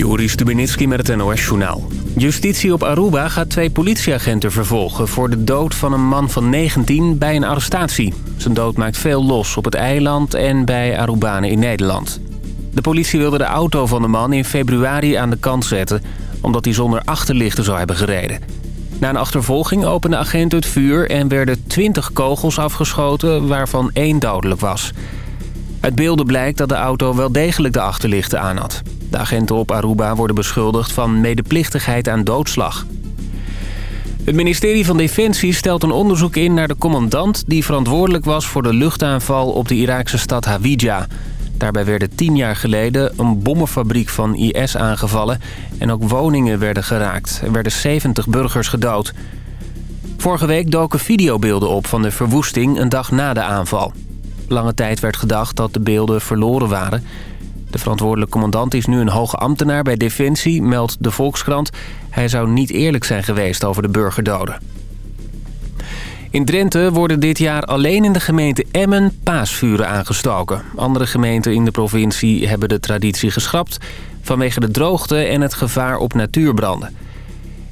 Joris Stubenitski met het NOS-journaal. Justitie op Aruba gaat twee politieagenten vervolgen... voor de dood van een man van 19 bij een arrestatie. Zijn dood maakt veel los op het eiland en bij Arubanen in Nederland. De politie wilde de auto van de man in februari aan de kant zetten... omdat hij zonder achterlichten zou hebben gereden. Na een achtervolging opende agent het vuur... en werden 20 kogels afgeschoten, waarvan één dodelijk was... Uit beelden blijkt dat de auto wel degelijk de achterlichten aan had. De agenten op Aruba worden beschuldigd van medeplichtigheid aan doodslag. Het ministerie van Defensie stelt een onderzoek in naar de commandant... die verantwoordelijk was voor de luchtaanval op de Iraakse stad Hawija. Daarbij werden tien jaar geleden een bommenfabriek van IS aangevallen... en ook woningen werden geraakt. Er werden 70 burgers gedood. Vorige week doken videobeelden op van de verwoesting een dag na de aanval. Lange tijd werd gedacht dat de beelden verloren waren. De verantwoordelijke commandant is nu een hoge ambtenaar bij Defensie, meldt de Volkskrant. Hij zou niet eerlijk zijn geweest over de burgerdoden. In Drenthe worden dit jaar alleen in de gemeente Emmen paasvuren aangestoken. Andere gemeenten in de provincie hebben de traditie geschrapt... vanwege de droogte en het gevaar op natuurbranden.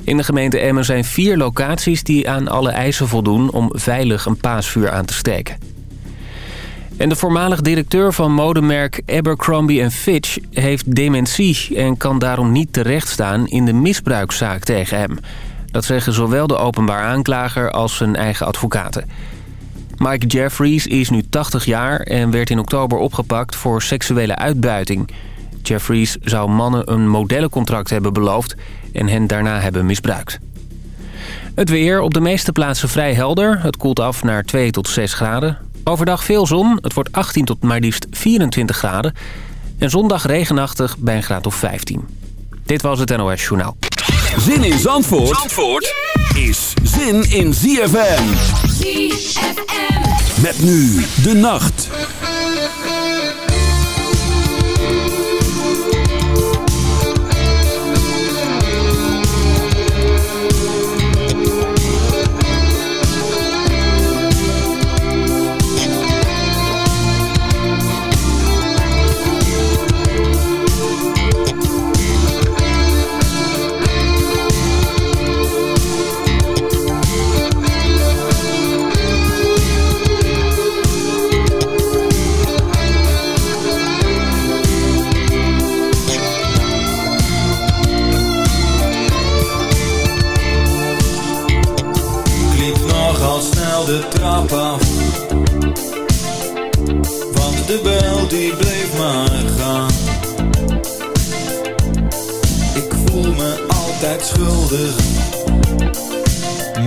In de gemeente Emmen zijn vier locaties die aan alle eisen voldoen... om veilig een paasvuur aan te steken. En de voormalig directeur van modemerk Abercrombie Fitch heeft dementie... en kan daarom niet terechtstaan in de misbruikzaak tegen hem. Dat zeggen zowel de openbaar aanklager als zijn eigen advocaten. Mike Jeffries is nu 80 jaar en werd in oktober opgepakt voor seksuele uitbuiting. Jeffries zou mannen een modellencontract hebben beloofd en hen daarna hebben misbruikt. Het weer op de meeste plaatsen vrij helder. Het koelt af naar 2 tot 6 graden. Overdag veel zon. Het wordt 18 tot maar liefst 24 graden. En zondag regenachtig bij een graad of 15. Dit was het NOS Journaal. Zin in Zandvoort, Zandvoort is zin in ZFM. ZFM. Met nu de nacht. Trap af. Want de bel die bleef maar gaan. Ik voel me altijd schuldig.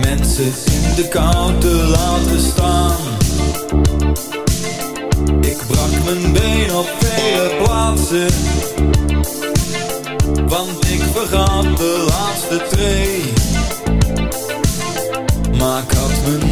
Mensen in de kou te laten staan. Ik brak mijn been op vele plaatsen. Want ik vergat de laatste tree maar ik had mijn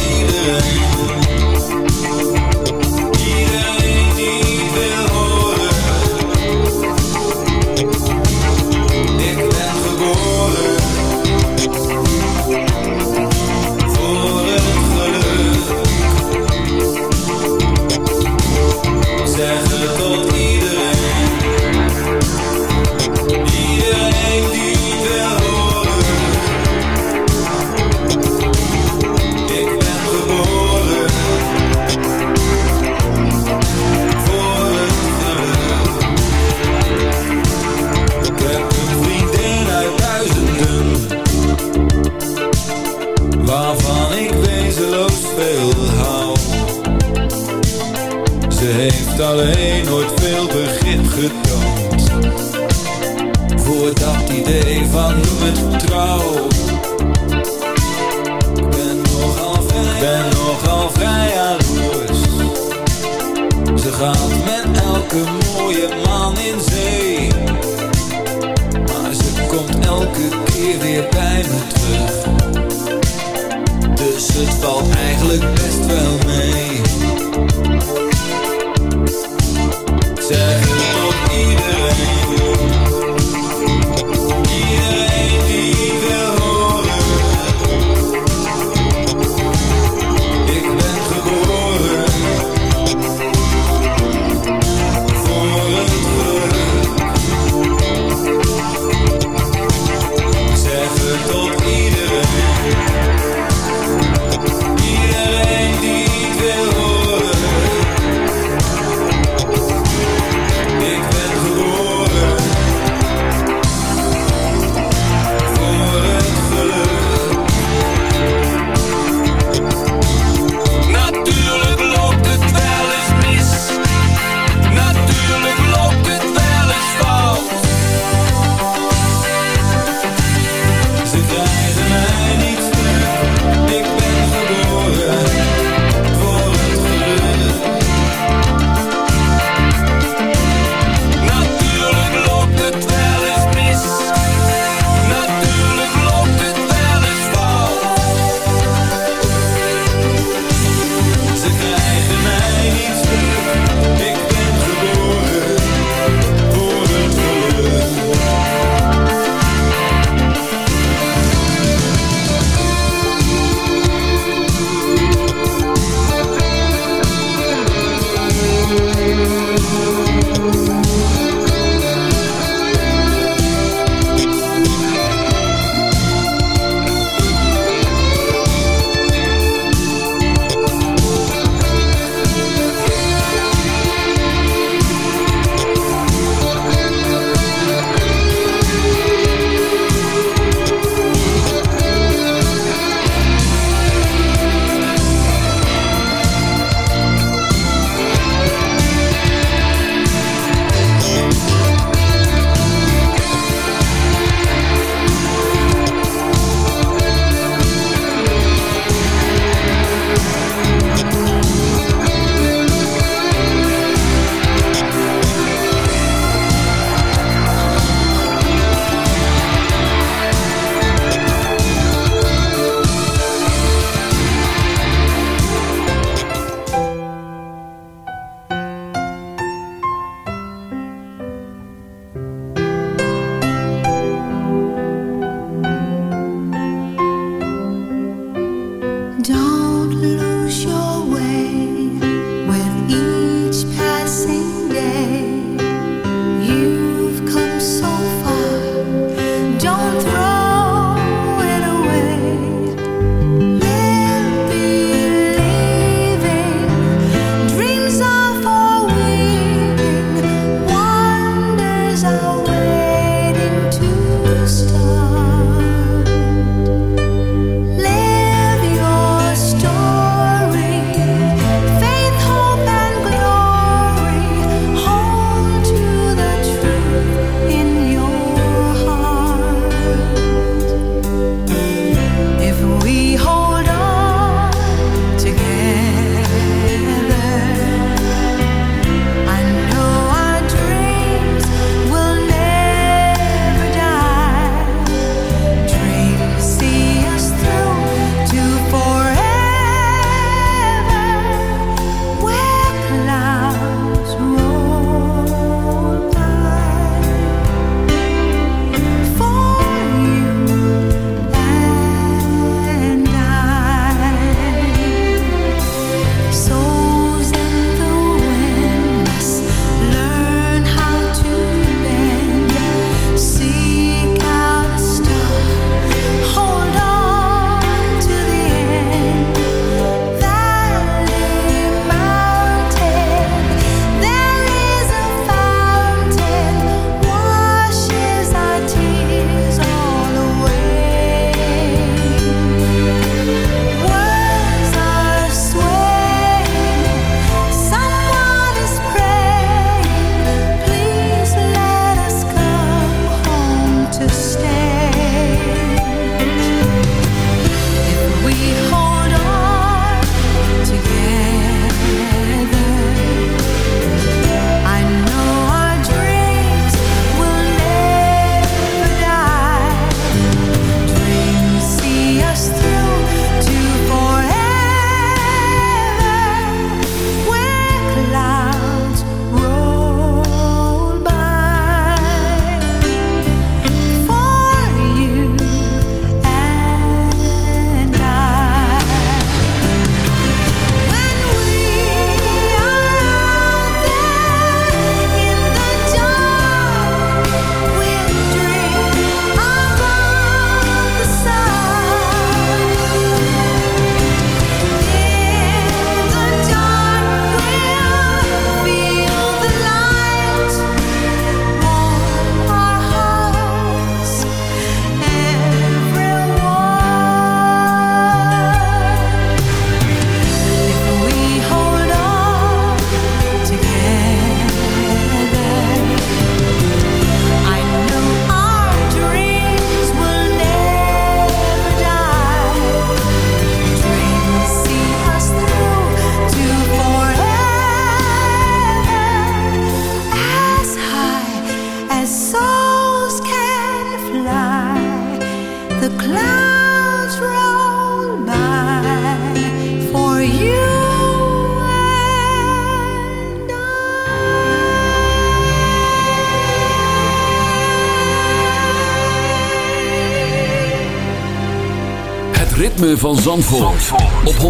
ritme van Zandvoort, op 106.9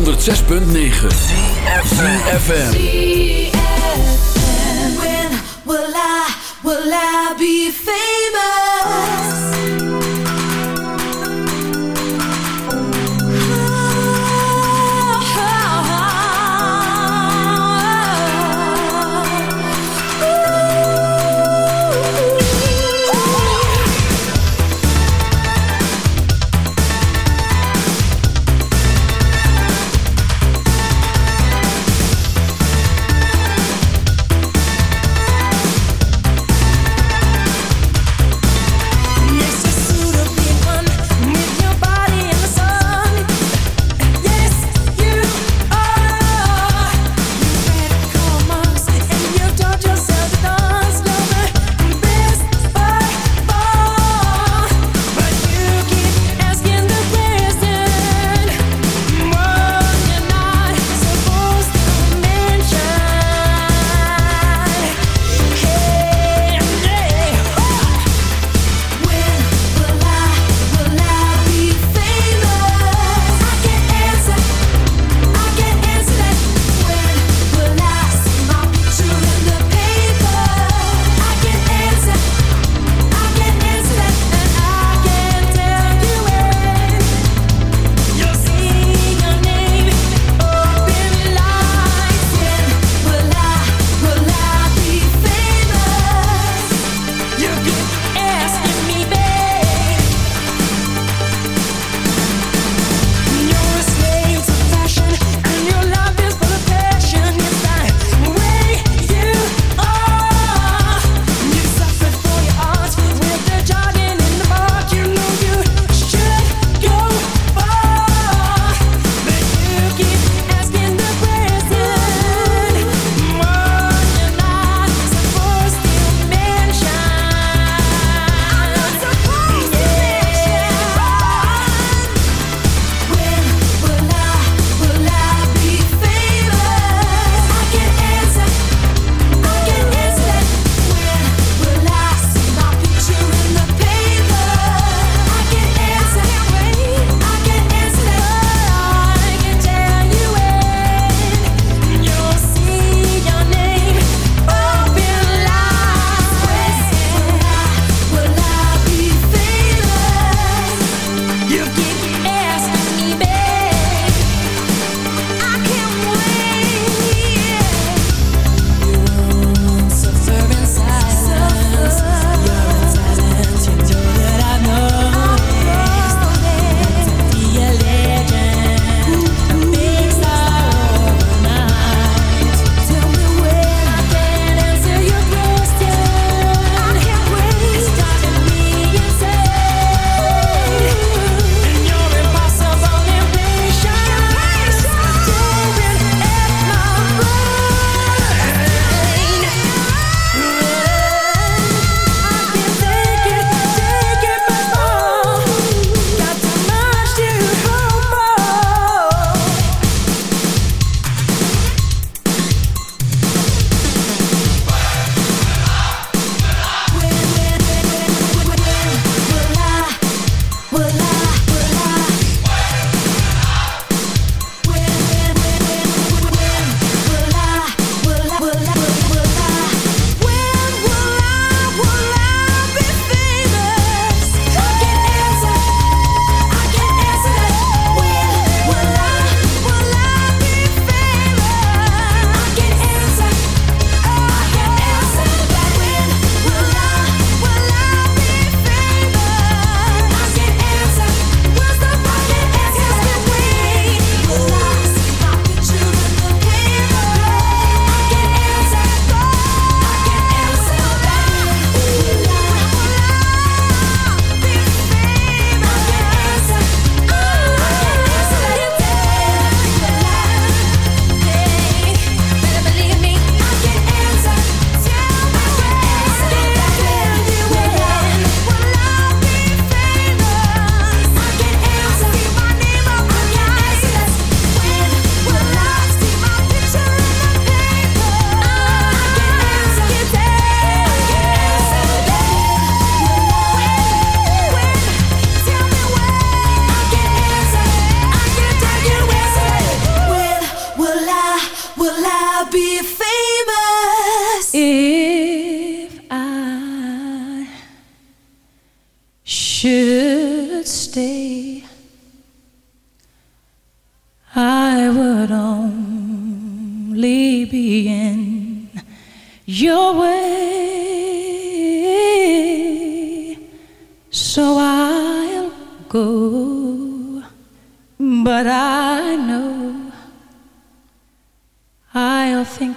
CFFM When will I, will I be famous?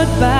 goodbye.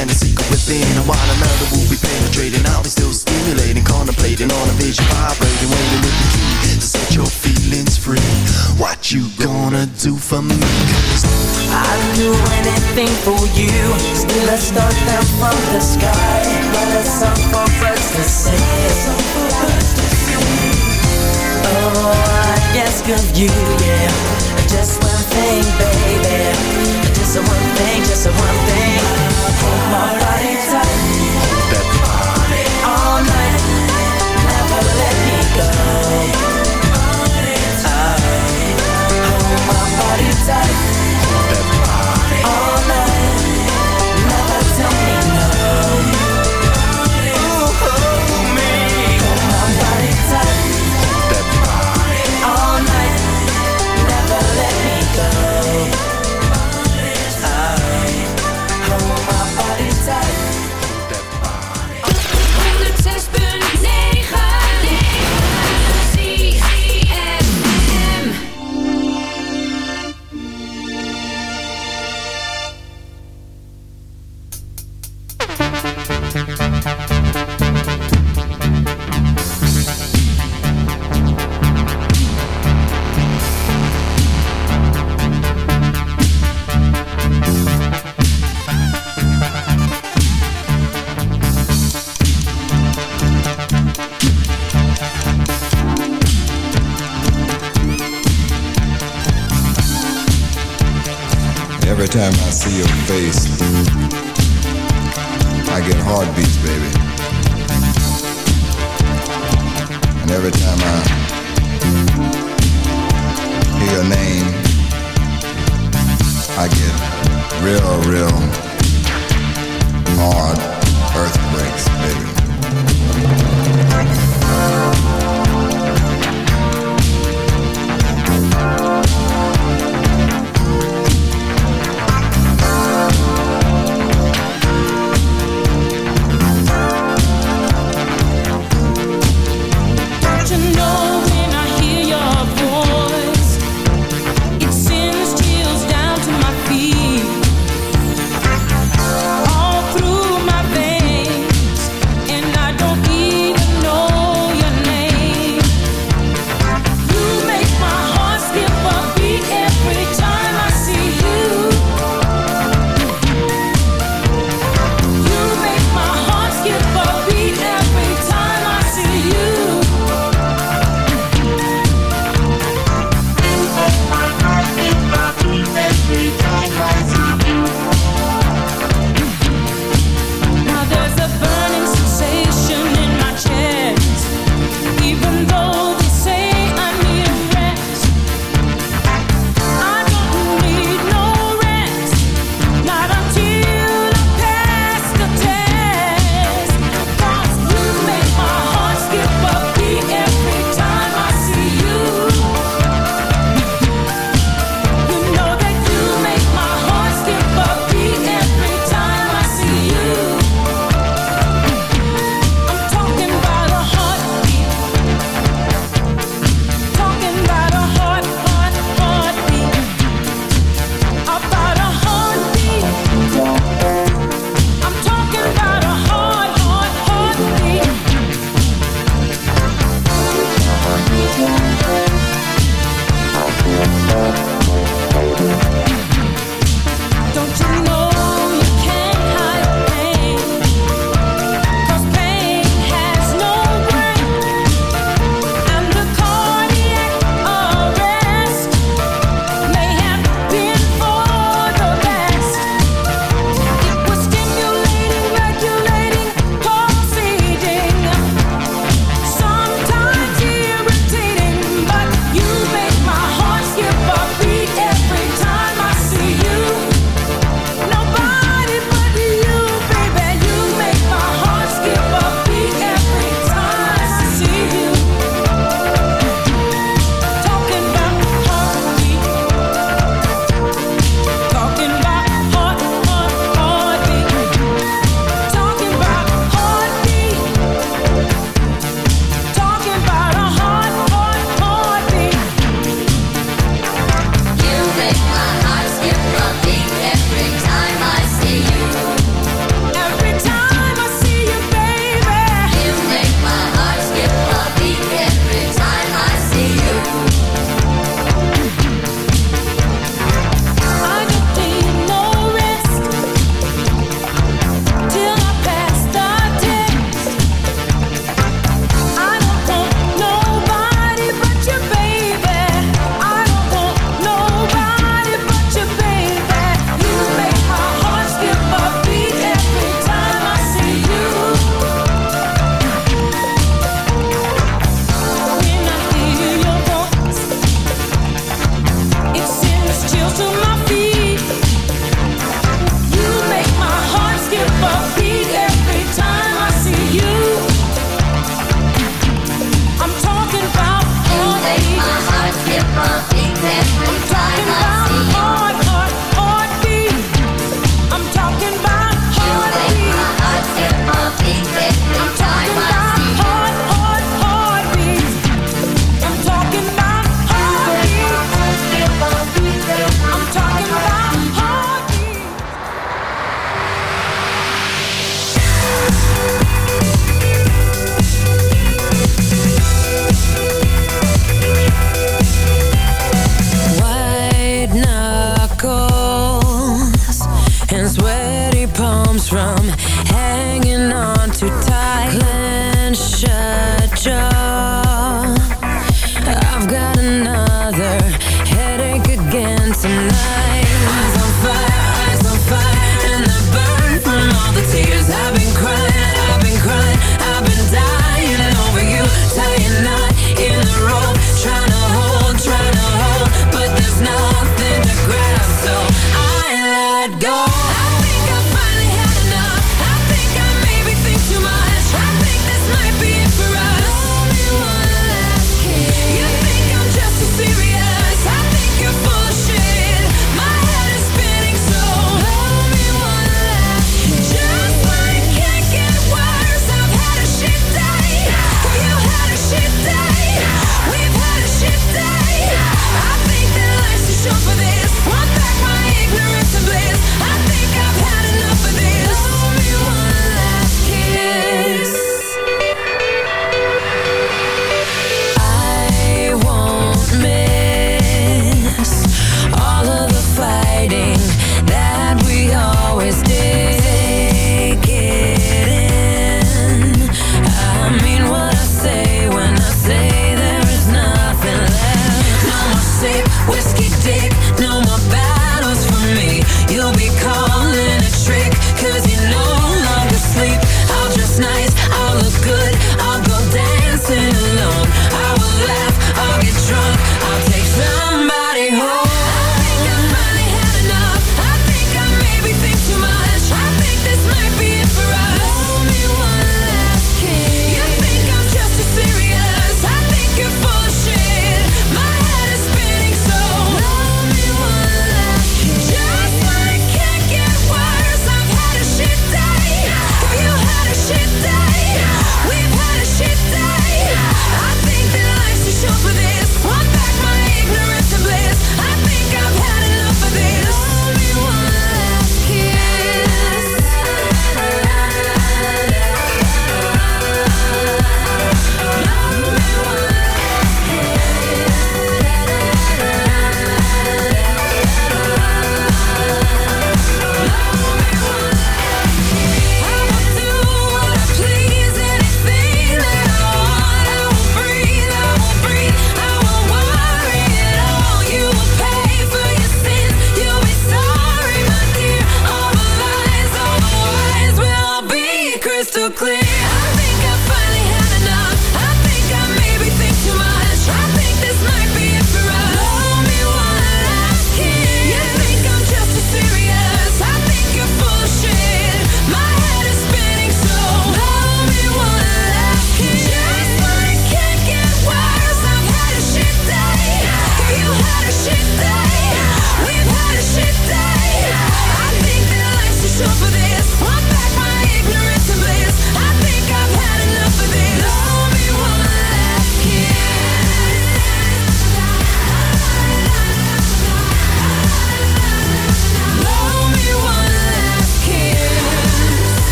And the secret within. And while another will be penetrating, I'll be still stimulating, contemplating on a vision, vibrating, waiting with the key to set your feelings free. What you gonna do for me? I'd do anything for you. Still a star down from the sky. But a song for birds to sing. Oh, I ask of you, yeah. Just one thing, baby. Just one thing, just one thing. Hold my body tight. All night. Never let me go. sunshine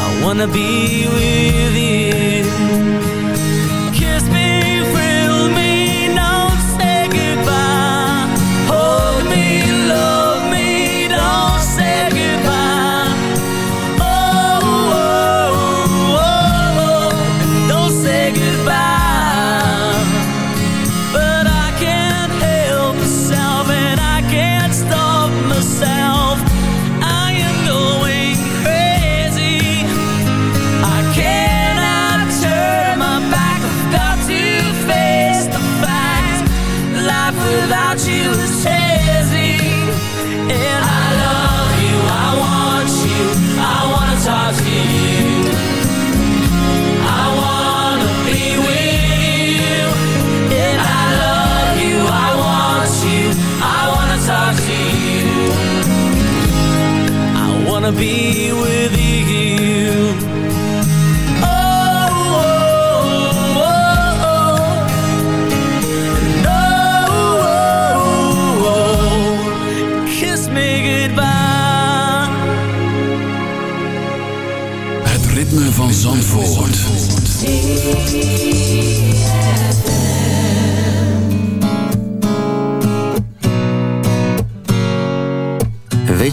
I wanna be with you.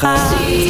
Gaat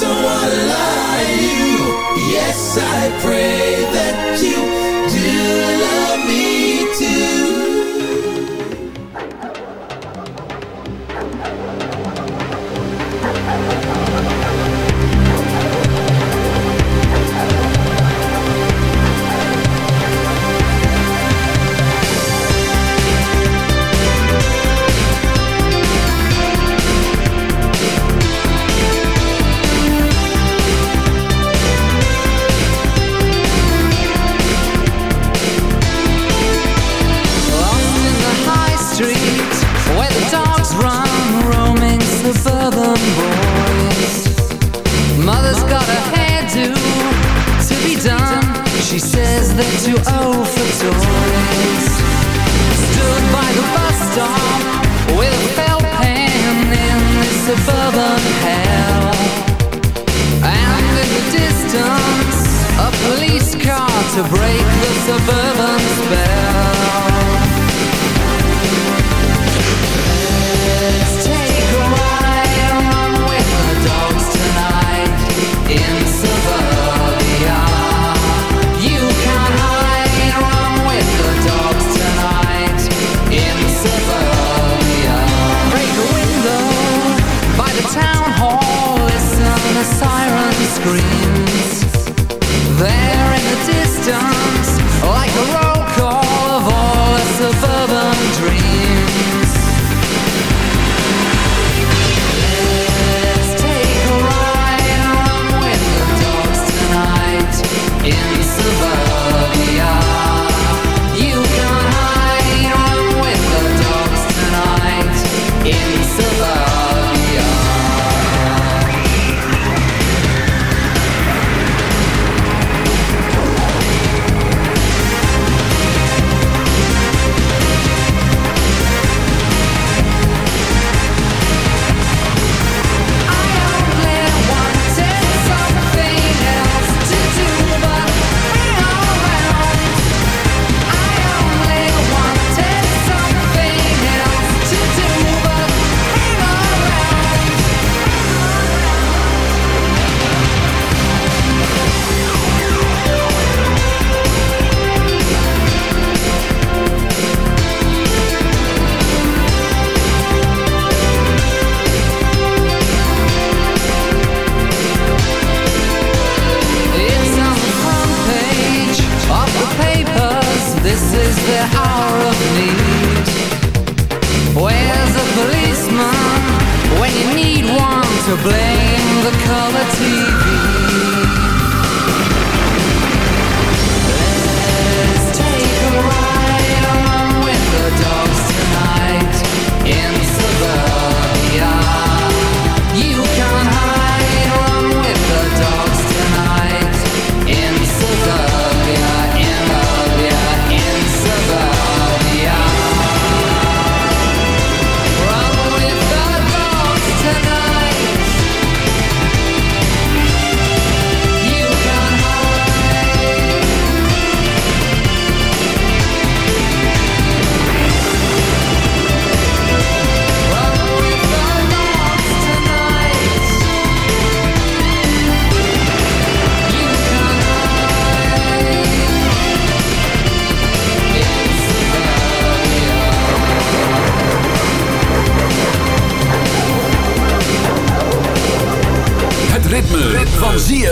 someone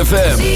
ZFM.